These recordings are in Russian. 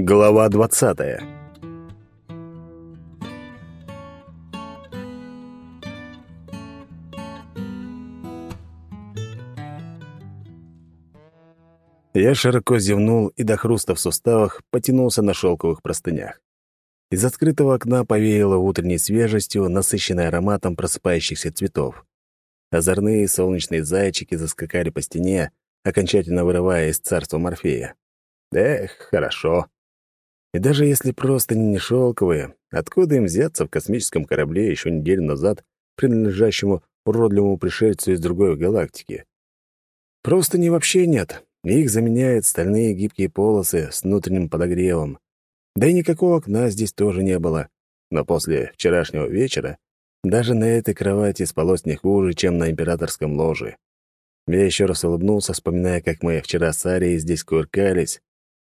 Глава двадцатая Я широко зевнул и до хруста в суставах потянулся на шелковых простынях. Из открытого окна повеяло утренней свежестью, насыщенной ароматом просыпающихся цветов. Озорные солнечные зайчики заскакали по стене, окончательно вырывая из царства Морфея. Эх, хорошо. И даже если просто не шелковые, откуда им взяться в космическом корабле еще неделю назад, принадлежащему уродливому пришельцу из другой галактики? Просто не вообще нет. Их заменяют стальные гибкие полосы с внутренним подогревом. Да и никакого окна здесь тоже не было. Но после вчерашнего вечера даже на этой кровати спалось не хуже, чем на императорском ложе. Я еще раз улыбнулся, вспоминая, как мы вчера с Арией здесь куркались.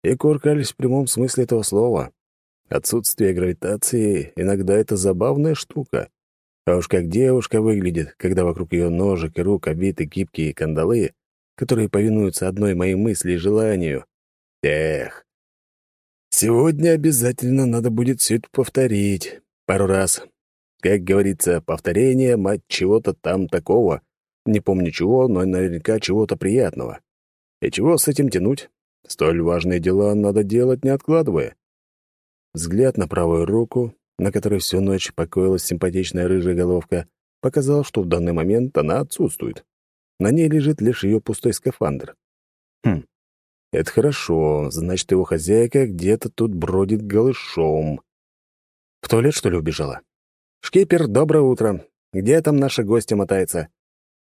И куркались в прямом смысле этого слова. Отсутствие гравитации иногда это забавная штука. А уж как девушка выглядит, когда вокруг ее ножек и рук обиты гибкие кандалы, которые повинуются одной моей мысли и желанию. Эх. Сегодня обязательно надо будет все это повторить. Пару раз. Как говорится, повторение, мать, чего-то там такого. Не помню чего, но наверняка чего-то приятного. И чего с этим тянуть? Столь важные дела надо делать, не откладывая. Взгляд на правую руку, на которой всю ночь покоилась симпатичная рыжая головка, показал, что в данный момент она отсутствует. На ней лежит лишь ее пустой скафандр. Хм, это хорошо, значит, его хозяйка где-то тут бродит голышом. В туалет, что ли, убежала? «Шкипер, доброе утро. Где там наша гостья мотается?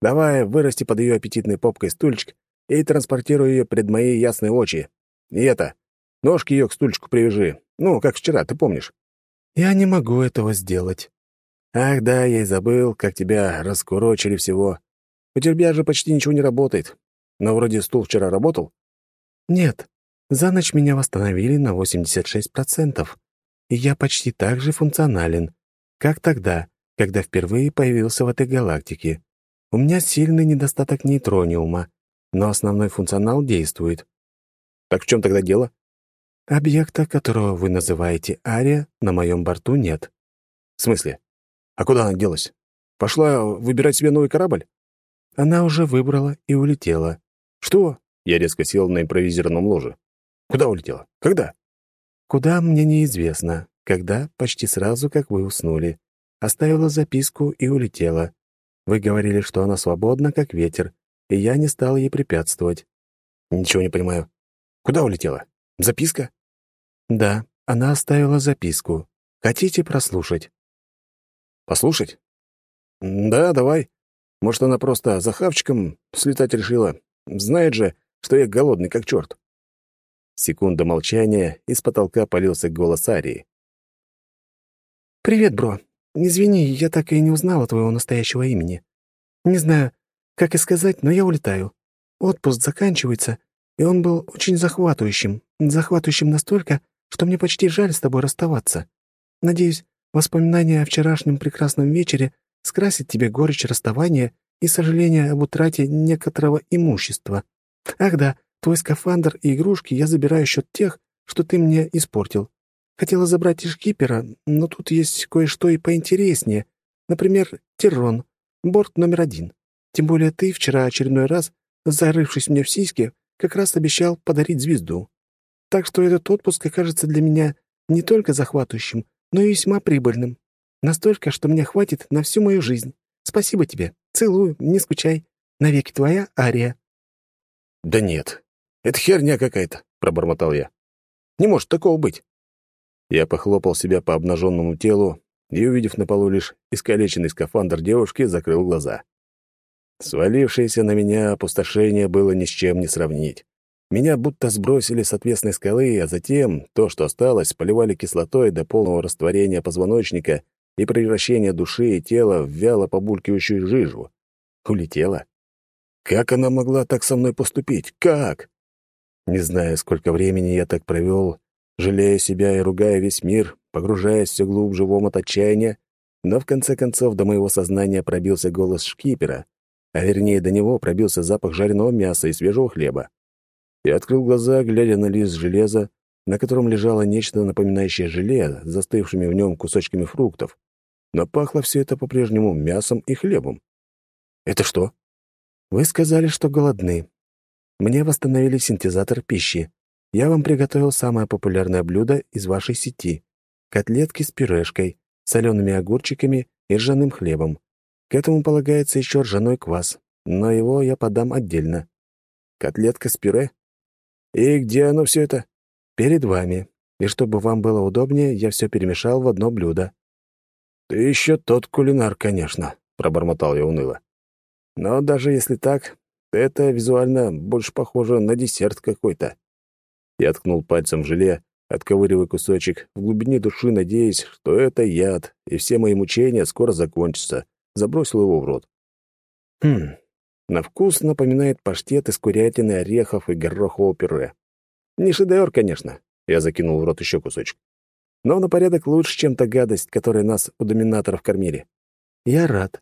Давай, вырасти под ее аппетитной попкой стульчик и транспортируй ее пред мои ясные очи. И это, ножки ее к стульчику привяжи. Ну, как вчера, ты помнишь?» «Я не могу этого сделать». «Ах да, я и забыл, как тебя раскурочили всего. У тебя же почти ничего не работает. Но вроде стул вчера работал?» «Нет. За ночь меня восстановили на 86%, и я почти так же функционален, как тогда, когда впервые появился в этой галактике. У меня сильный недостаток нейтрониума, но основной функционал действует. Так в чем тогда дело? Объекта, которого вы называете Ария, на моем борту нет. В смысле? А куда она делась? Пошла выбирать себе новый корабль? Она уже выбрала и улетела. Что? Я резко сел на импровизированном ложе. Куда улетела? Когда? Куда, мне неизвестно. Когда, почти сразу, как вы уснули. Оставила записку и улетела. Вы говорили, что она свободна, как ветер, и я не стал ей препятствовать. Ничего не понимаю. Куда улетела? Записка? Да, она оставила записку. Хотите прослушать? Послушать? Да, давай. Может, она просто за хавчиком слетать решила. Знает же, что я голодный как черт. Секунда молчания, из потолка полился голос Арии. «Привет, бро. Извини, я так и не узнала твоего настоящего имени. Не знаю, как и сказать, но я улетаю. Отпуск заканчивается, и он был очень захватывающим. Захватывающим настолько, что мне почти жаль с тобой расставаться. Надеюсь, воспоминания о вчерашнем прекрасном вечере скрасит тебе горечь расставания и сожаление об утрате некоторого имущества. Ах да, твой скафандр и игрушки я забираю счет тех, что ты мне испортил. Хотела забрать из шкипера, но тут есть кое-что и поинтереснее. Например, Террон, борт номер один. Тем более ты вчера очередной раз, зарывшись мне в сиськи, как раз обещал подарить звезду. Так что этот отпуск окажется для меня не только захватывающим, но и весьма прибыльным. Настолько, что мне хватит на всю мою жизнь. Спасибо тебе. Целую, не скучай. Навеки твоя Ария. «Да нет, это херня какая-то», — пробормотал я. «Не может такого быть». Я похлопал себя по обнаженному телу и, увидев на полу лишь искалеченный скафандр девушки, закрыл глаза. Свалившееся на меня опустошение было ни с чем не сравнить. Меня будто сбросили с отвесной скалы, а затем то, что осталось, поливали кислотой до полного растворения позвоночника и превращения души и тела в вяло побулькивающую жижу. Улетела? Как она могла так со мной поступить? Как? Не знаю, сколько времени я так провел, жалея себя и ругая весь мир, погружаясь все глубже в омут отчаяния, но в конце концов до моего сознания пробился голос шкипера, а вернее до него пробился запах жареного мяса и свежего хлеба. Я открыл глаза, глядя на лист железа, на котором лежало нечто напоминающее желе с застывшими в нем кусочками фруктов, но пахло все это по-прежнему мясом и хлебом. «Это что?» «Вы сказали, что голодны. Мне восстановили синтезатор пищи. Я вам приготовил самое популярное блюдо из вашей сети — котлетки с пюрешкой, солеными огурчиками и ржаным хлебом. К этому полагается еще ржаной квас, но его я подам отдельно. Котлетка с пюре? И где оно все это? Перед вами. И чтобы вам было удобнее, я все перемешал в одно блюдо. Ты еще тот кулинар, конечно, пробормотал я уныло. Но даже если так, это визуально больше похоже на десерт какой-то. Я ткнул пальцем в желе, отковыривая кусочек, в глубине души надеясь, что это яд, и все мои мучения скоро закончатся. Забросил его в рот. Хм, на вкус напоминает паштет из курятины, орехов и горохового пюре. Не шедевр, конечно. Я закинул в рот еще кусочек. Но на порядок лучше, чем та гадость, которой нас у доминаторов кормили. Я рад.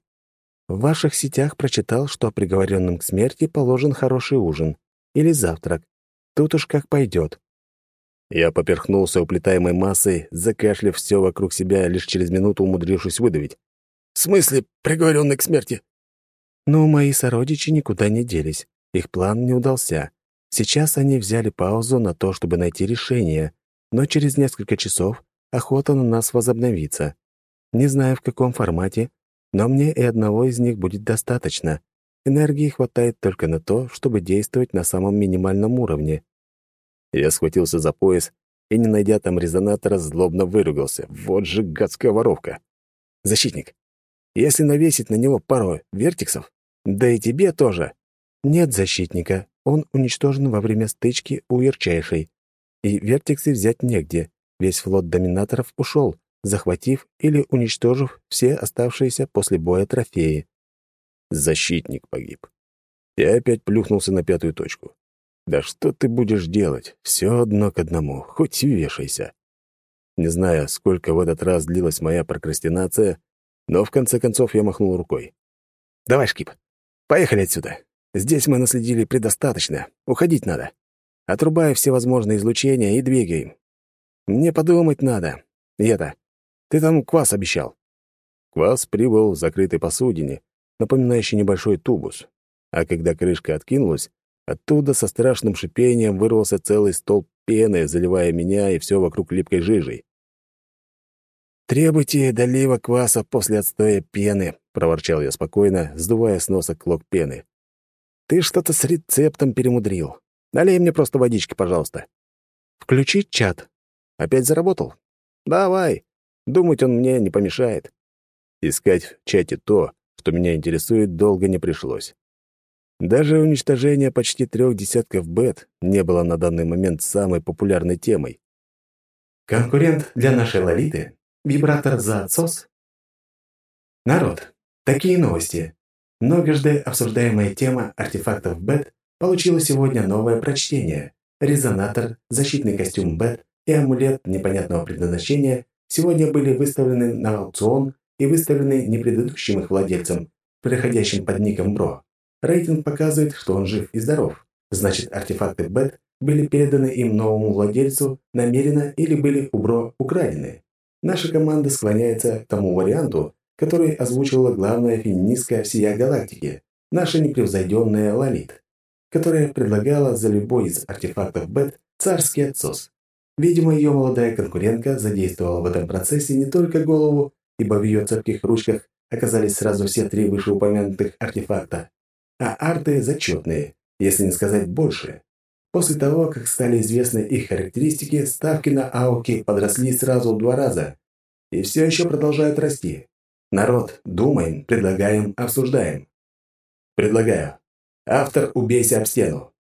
В ваших сетях прочитал, что приговоренным к смерти положен хороший ужин или завтрак. Тут уж как пойдет. Я поперхнулся уплетаемой массой, закашляв все вокруг себя, лишь через минуту умудрившись выдавить. «В смысле приговоренный к смерти?» Но мои сородичи никуда не делись. Их план не удался. Сейчас они взяли паузу на то, чтобы найти решение, но через несколько часов охота на нас возобновится. Не знаю, в каком формате, но мне и одного из них будет достаточно. Энергии хватает только на то, чтобы действовать на самом минимальном уровне. Я схватился за пояс и, не найдя там резонатора, злобно выругался. Вот же гадская воровка. «Защитник, если навесить на него пару вертиксов, да и тебе тоже. Нет защитника, он уничтожен во время стычки у Ярчайшей. И вертиксы взять негде, весь флот доминаторов ушел, захватив или уничтожив все оставшиеся после боя трофеи. Защитник погиб. Я опять плюхнулся на пятую точку. Да что ты будешь делать? Все одно к одному, хоть вешайся. Не знаю, сколько в этот раз длилась моя прокрастинация, но в конце концов я махнул рукой. «Давай, Шкип, поехали отсюда. Здесь мы наследили предостаточно. Уходить надо. Отрубай все возможные излучения и двигаем. Мне подумать надо. И это, ты там квас обещал». Квас прибыл в закрытой посудине, напоминающей небольшой тубус. А когда крышка откинулась, оттуда со страшным шипением вырвался целый столб пены, заливая меня и все вокруг липкой жижей. «Требуйте долива кваса после отстоя пены», — проворчал я спокойно, сдувая с носа клок пены. «Ты что-то с рецептом перемудрил. Налей мне просто водички, пожалуйста». «Включить чат». «Опять заработал?» «Давай. Думать он мне не помешает». Искать в чате то, что меня интересует, долго не пришлось. Даже уничтожение почти трех десятков бет не было на данный момент самой популярной темой. Конкурент для нашей Лолиты Вибратор за отсос? Народ, такие новости. Многожды обсуждаемая тема артефактов БЭТ получила сегодня новое прочтение. Резонатор, защитный костюм БЭТ и амулет непонятного предназначения сегодня были выставлены на аукцион и выставлены не предыдущим их владельцам, приходящим под ником Бро. Рейтинг показывает, что он жив и здоров. Значит, артефакты БЭТ были переданы им новому владельцу намеренно или были у Бро украдены. Наша команда склоняется к тому варианту, который озвучивала главная феминистка всей галактики, наша непревзойденная Лолит, которая предлагала за любой из артефактов Бет царский отсос. Видимо, ее молодая конкурентка задействовала в этом процессе не только голову, ибо в ее цепких ручках оказались сразу все три вышеупомянутых артефакта, а арты зачетные, если не сказать больше. После того, как стали известны их характеристики, ставки на ауки подросли сразу в два раза. И все еще продолжают расти. Народ, думаем, предлагаем, обсуждаем. Предлагаю. Автор «Убейся об стену».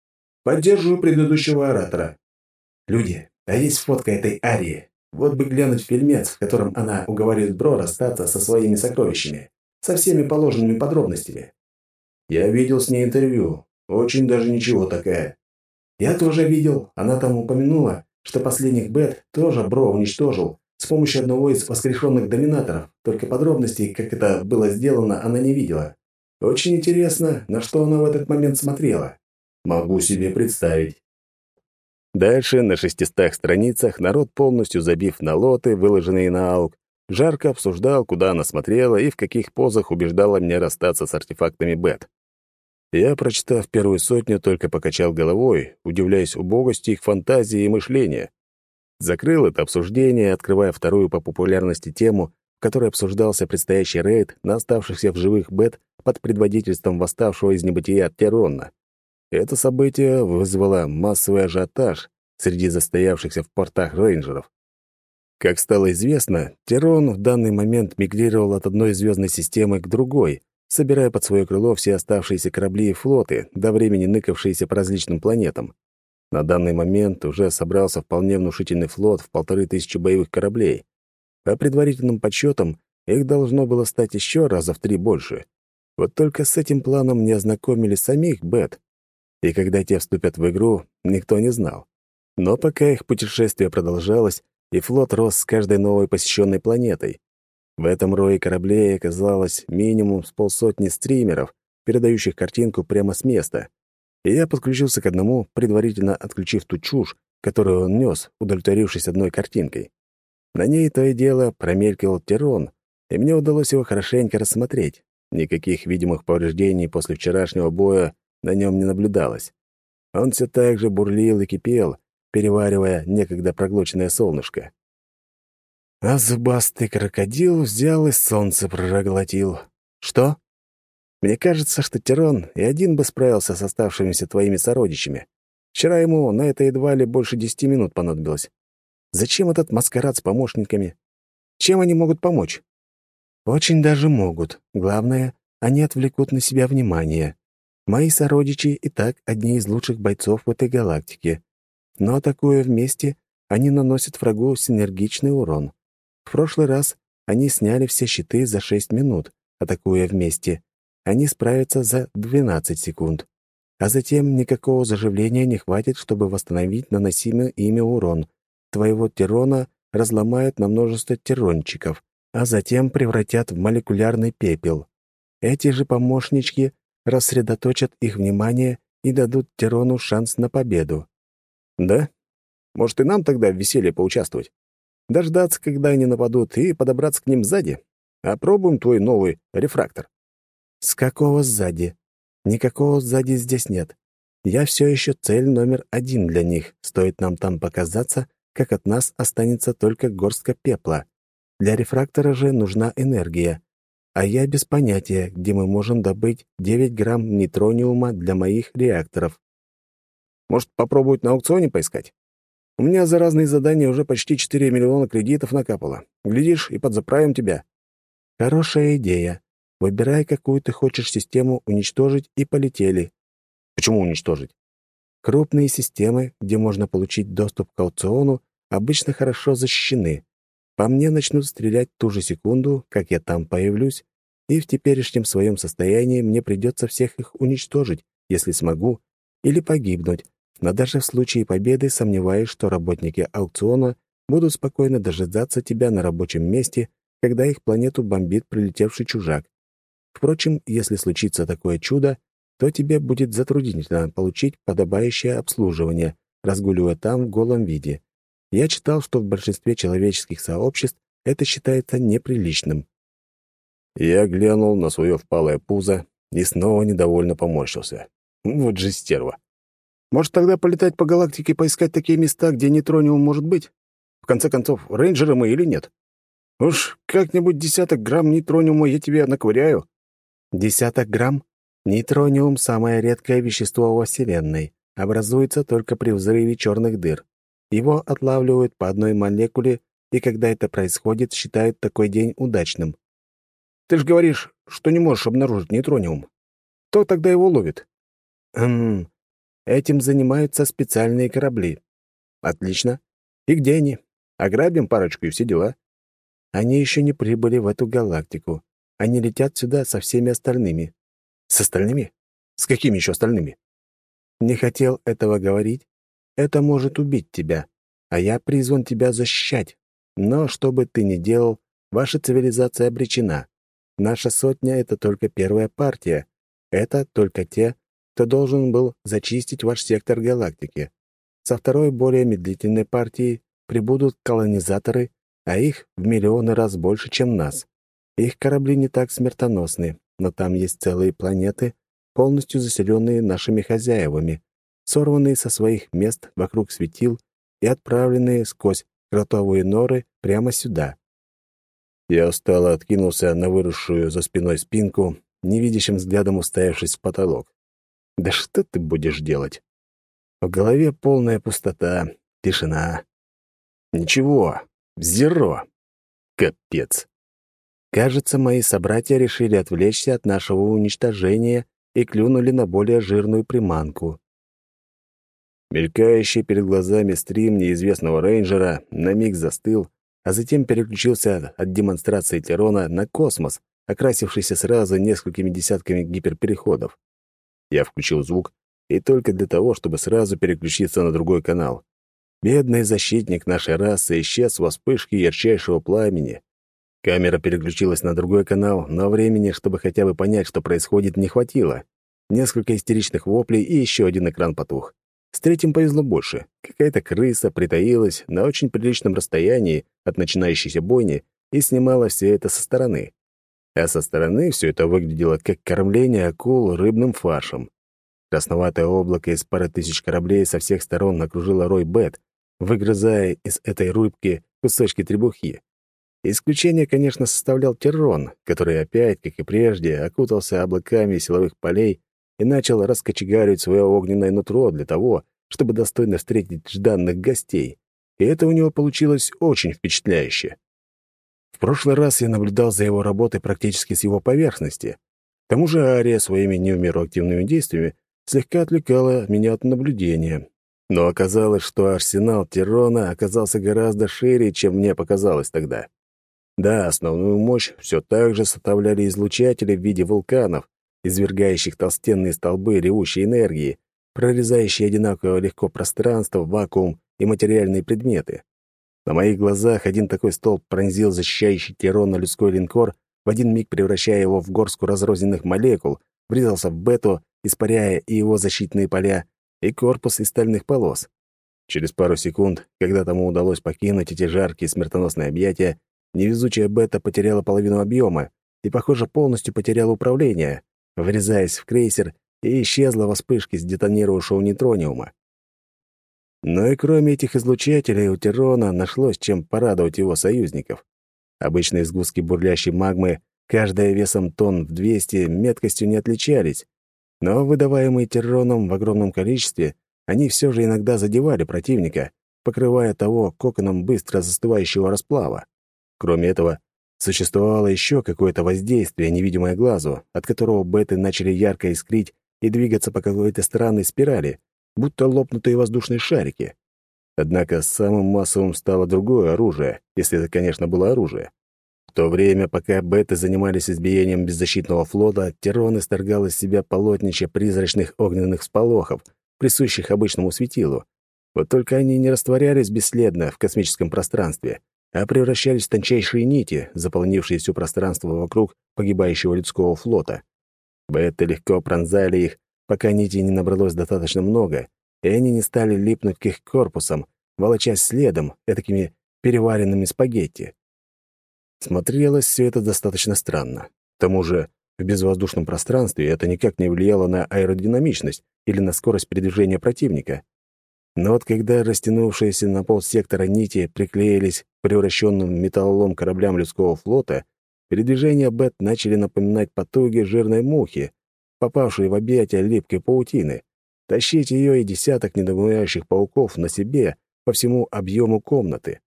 Поддерживаю предыдущего оратора. Люди, а есть фотка этой Арии. Вот бы глянуть фильмец, в котором она уговаривает Бро расстаться со своими сокровищами. Со всеми положенными подробностями. Я видел с ней интервью. Очень даже ничего такая. Я тоже видел, она там упомянула, что последних бет тоже Бро уничтожил с помощью одного из воскрешенных доминаторов, только подробностей, как это было сделано, она не видела. Очень интересно, на что она в этот момент смотрела. Могу себе представить. Дальше, на шестистах страницах, народ, полностью забив на лоты, выложенные на аук, жарко обсуждал, куда она смотрела и в каких позах убеждала меня расстаться с артефактами Бет. Я, прочитав первую сотню, только покачал головой, удивляясь убогости их фантазии и мышления. Закрыл это обсуждение, открывая вторую по популярности тему, в которой обсуждался предстоящий рейд на оставшихся в живых Бет под предводительством восставшего из небытия Терронна. Это событие вызвало массовый ажиотаж среди застоявшихся в портах рейнджеров. Как стало известно, Терон в данный момент мигрировал от одной звездной системы к другой, собирая под свое крыло все оставшиеся корабли и флоты, до времени ныкавшиеся по различным планетам. На данный момент уже собрался вполне внушительный флот в полторы тысячи боевых кораблей. По предварительным подсчетам, их должно было стать еще раза в три больше. Вот только с этим планом не ознакомили самих Бет, и когда те вступят в игру, никто не знал. Но пока их путешествие продолжалось, и флот рос с каждой новой посещенной планетой. В этом рое кораблей оказалось минимум с полсотни стримеров, передающих картинку прямо с места. И я подключился к одному, предварительно отключив ту чушь, которую он нес, удовлетворившись одной картинкой. На ней то и дело промелькивал Терон, и мне удалось его хорошенько рассмотреть. Никаких видимых повреждений после вчерашнего боя на нем не наблюдалось. Он все так же бурлил и кипел, переваривая некогда проглоченное солнышко. А зубастый крокодил взял и солнце проглотил. Что? Мне кажется, что Тирон и один бы справился с оставшимися твоими сородичами. Вчера ему на это едва ли больше десяти минут понадобилось. Зачем этот маскарад с помощниками? Чем они могут помочь? Очень даже могут. Главное, они отвлекут на себя внимание. Мои сородичи и так одни из лучших бойцов в этой галактике. Но атакуя вместе, они наносят врагу синергичный урон. В прошлый раз они сняли все щиты за 6 минут, атакуя вместе. Они справятся за 12 секунд. А затем никакого заживления не хватит, чтобы восстановить наносимый ими урон. Твоего террона разломают на множество террончиков, а затем превратят в молекулярный пепел. Эти же помощнички рассредоточат их внимание и дадут Терону шанс на победу. Да? Может, и нам тогда в веселье поучаствовать? Дождаться, когда они нападут, и подобраться к ним сзади? Опробуем твой новый рефрактор. С какого сзади? Никакого сзади здесь нет. Я все еще цель номер один для них. Стоит нам там показаться, как от нас останется только горстка пепла. Для рефрактора же нужна энергия а я без понятия, где мы можем добыть 9 грамм нейтрониума для моих реакторов. Может, попробовать на аукционе поискать? У меня за разные задания уже почти 4 миллиона кредитов накапало. Глядишь, и подзаправим тебя. Хорошая идея. Выбирай, какую ты хочешь систему уничтожить, и полетели. Почему уничтожить? Крупные системы, где можно получить доступ к аукциону, обычно хорошо защищены. По мне начнут стрелять ту же секунду, как я там появлюсь, и в теперешнем своем состоянии мне придется всех их уничтожить, если смогу, или погибнуть, но даже в случае победы сомневаюсь, что работники аукциона будут спокойно дожидаться тебя на рабочем месте, когда их планету бомбит прилетевший чужак. Впрочем, если случится такое чудо, то тебе будет затруднительно получить подобающее обслуживание, разгуливая там в голом виде. Я читал, что в большинстве человеческих сообществ это считается неприличным. Я глянул на свое впалое пузо и снова недовольно поморщился. Вот же стерва. Может, тогда полетать по галактике и поискать такие места, где нейтрониум может быть? В конце концов, рейнджеры мы или нет? Уж как-нибудь десяток грамм нейтрониума я тебе наковыряю. Десяток грамм? Нейтрониум — самое редкое вещество во Вселенной. Образуется только при взрыве черных дыр. Его отлавливают по одной молекуле, и когда это происходит, считают такой день удачным. Ты же говоришь, что не можешь обнаружить нейтрониум. Кто тогда его ловит? Хм, этим занимаются специальные корабли. Отлично. И где они? Ограбим парочку и все дела. Они еще не прибыли в эту галактику. Они летят сюда со всеми остальными. С остальными? С какими еще остальными? Не хотел этого говорить, это может убить тебя, а я призван тебя защищать. Но что бы ты ни делал, ваша цивилизация обречена. Наша сотня — это только первая партия. Это только те, кто должен был зачистить ваш сектор галактики. Со второй, более медлительной партии прибудут колонизаторы, а их в миллионы раз больше, чем нас. Их корабли не так смертоносны, но там есть целые планеты, полностью заселенные нашими хозяевами, сорванные со своих мест вокруг светил и отправленные сквозь кротовые норы прямо сюда. Я устало откинулся на выросшую за спиной спинку, невидящим взглядом уставившись в потолок. «Да что ты будешь делать?» В голове полная пустота, тишина. Ничего, зеро. Капец. Кажется, мои собратья решили отвлечься от нашего уничтожения и клюнули на более жирную приманку. Мелькающий перед глазами стрим неизвестного рейнджера на миг застыл, а затем переключился от демонстрации Терона на космос, окрасившийся сразу несколькими десятками гиперпереходов. Я включил звук, и только для того, чтобы сразу переключиться на другой канал. Бедный защитник нашей расы исчез во вспышке ярчайшего пламени. Камера переключилась на другой канал, но времени, чтобы хотя бы понять, что происходит, не хватило. Несколько истеричных воплей, и еще один экран потух. С третьим повезло больше. Какая-то крыса притаилась на очень приличном расстоянии от начинающейся бойни и снимала все это со стороны. А со стороны все это выглядело как кормление акул рыбным фаршем. Красноватое облако из пары тысяч кораблей со всех сторон окружило рой бет, выгрызая из этой рыбки кусочки требухи. Исключение, конечно, составлял Террон, который опять, как и прежде, окутался облаками силовых полей и начал раскочегаривать свое огненное нутро для того, чтобы достойно встретить жданных гостей. И это у него получилось очень впечатляюще. В прошлый раз я наблюдал за его работой практически с его поверхности. К тому же Ария своими не активными действиями слегка отвлекала меня от наблюдения. Но оказалось, что арсенал Тирона оказался гораздо шире, чем мне показалось тогда. Да, основную мощь все так же составляли излучатели в виде вулканов, извергающих толстенные столбы ревущей энергии, прорезающие одинаково легко пространство, вакуум и материальные предметы. На моих глазах один такой столб пронзил защищающий Тирона людской линкор, в один миг превращая его в горстку разрозненных молекул, врезался в бету испаряя и его защитные поля, и корпус из стальных полос. Через пару секунд, когда тому удалось покинуть эти жаркие смертоносные объятия, невезучая бета потеряла половину объема и, похоже, полностью потеряла управление, врезаясь в крейсер и исчезла во вспышке сдетонировавшего нейтрониума. Но и кроме этих излучателей у Тирона нашлось чем порадовать его союзников. Обычные сгустки бурлящей магмы, каждая весом тонн в 200, меткостью не отличались, но выдаваемые терроном в огромном количестве, они все же иногда задевали противника, покрывая того коконом быстро застывающего расплава. Кроме этого, существовало еще какое-то воздействие, невидимое глазу, от которого беты начали ярко искрить и двигаться по какой-то странной спирали, будто лопнутые воздушные шарики. Однако самым массовым стало другое оружие, если это, конечно, было оружие то время, пока беты занимались избиением беззащитного флота, Терон исторгал из себя полотнище призрачных огненных сполохов, присущих обычному светилу. Вот только они не растворялись бесследно в космическом пространстве, а превращались в тончайшие нити, заполнившие все пространство вокруг погибающего людского флота. Беты легко пронзали их, пока нитей не набралось достаточно много, и они не стали липнуть к их корпусам, волочась следом, этакими переваренными спагетти. Смотрелось все это достаточно странно. К тому же, в безвоздушном пространстве это никак не влияло на аэродинамичность или на скорость передвижения противника. Но вот когда растянувшиеся на полсектора нити приклеились к превращенным в металлолом кораблям людского флота, передвижения Бет начали напоминать потуги жирной мухи, попавшей в объятия липкой паутины. Тащить ее и десяток недоумевающих пауков на себе по всему объему комнаты.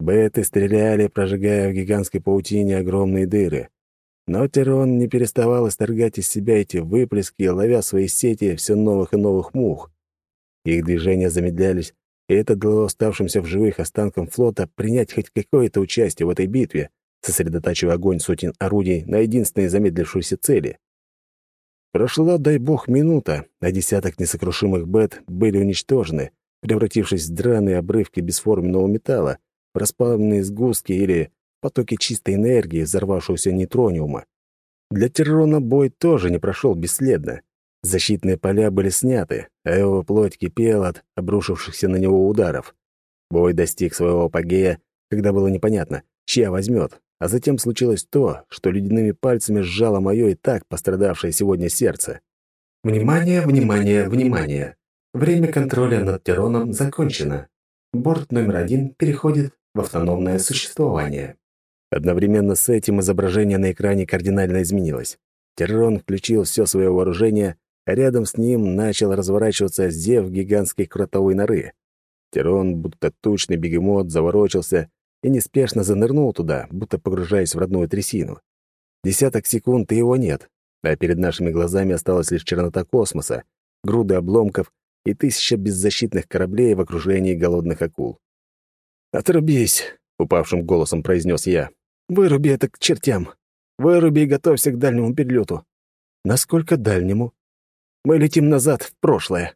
Беты стреляли, прожигая в гигантской паутине огромные дыры. Но Терон не переставал исторгать из себя эти выплески, ловя свои сети все новых и новых мух. Их движения замедлялись, и это дало оставшимся в живых останкам флота принять хоть какое-то участие в этой битве, сосредотачивая огонь сотен орудий на единственной замедлившейся цели. Прошла, дай бог, минута, а десяток несокрушимых бет были уничтожены, превратившись в драные обрывки бесформенного металла, расплавленные сгустки или потоки чистой энергии взорвавшегося нейтрониума. Для Террона бой тоже не прошел бесследно. Защитные поля были сняты, а его плоть кипела от обрушившихся на него ударов. Бой достиг своего апогея, когда было непонятно, чья возьмет, а затем случилось то, что ледяными пальцами сжало мое и так пострадавшее сегодня сердце. «Внимание, внимание, внимание! Время контроля над Тероном закончено. Борт номер один переходит в автономное существование». Одновременно с этим изображение на экране кардинально изменилось. Террон включил все свое вооружение, а рядом с ним начал разворачиваться зев гигантской кротовой норы. Террон, будто тучный бегемот, заворочился и неспешно занырнул туда, будто погружаясь в родную трясину. Десяток секунд, и его нет, а перед нашими глазами осталась лишь чернота космоса, груды обломков и тысяча беззащитных кораблей в окружении голодных акул. «Отрубись!» — упавшим голосом произнес я. «Выруби это к чертям! Выруби и готовься к дальнему перелету!» «Насколько дальнему?» «Мы летим назад, в прошлое!»